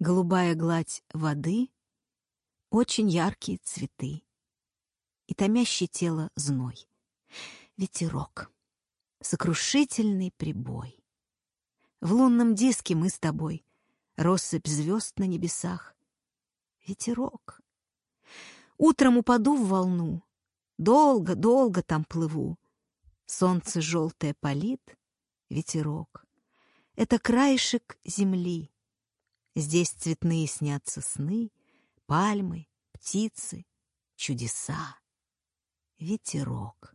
Голубая гладь воды, очень яркие цветы и томящий тело зной. Ветерок, сокрушительный прибой. В лунном диске мы с тобой, россыпь звезд на небесах. Ветерок. Утром упаду в волну, долго-долго там плыву. Солнце желтое палит, ветерок. Это краешек земли. Здесь цветные снятся сны, пальмы, птицы, чудеса ветерок.